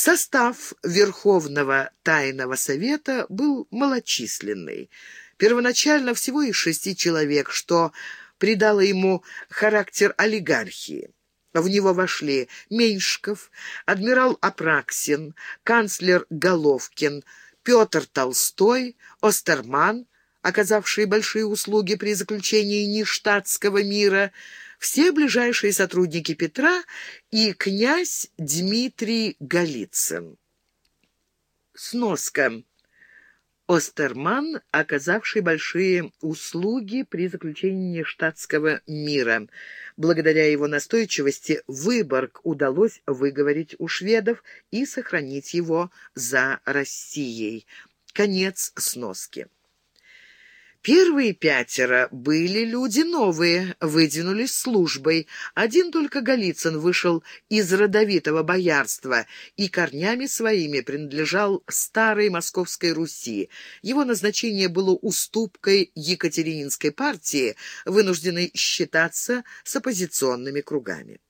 Состав Верховного Тайного Совета был малочисленный. Первоначально всего из шести человек, что придало ему характер олигархии. В него вошли Меньшков, адмирал Апраксин, канцлер Головкин, Петр Толстой, Остерман, оказавшие большие услуги при заключении нештатского мира, все ближайшие сотрудники Петра и князь Дмитрий Голицын. Сноска. Остерман, оказавший большие услуги при заключении штатского мира. Благодаря его настойчивости Выборг удалось выговорить у шведов и сохранить его за Россией. Конец сноски. Первые пятеро были люди новые, выдвинулись службой. Один только Голицын вышел из родовитого боярства и корнями своими принадлежал старой Московской Руси. Его назначение было уступкой Екатерининской партии, вынужденной считаться с оппозиционными кругами.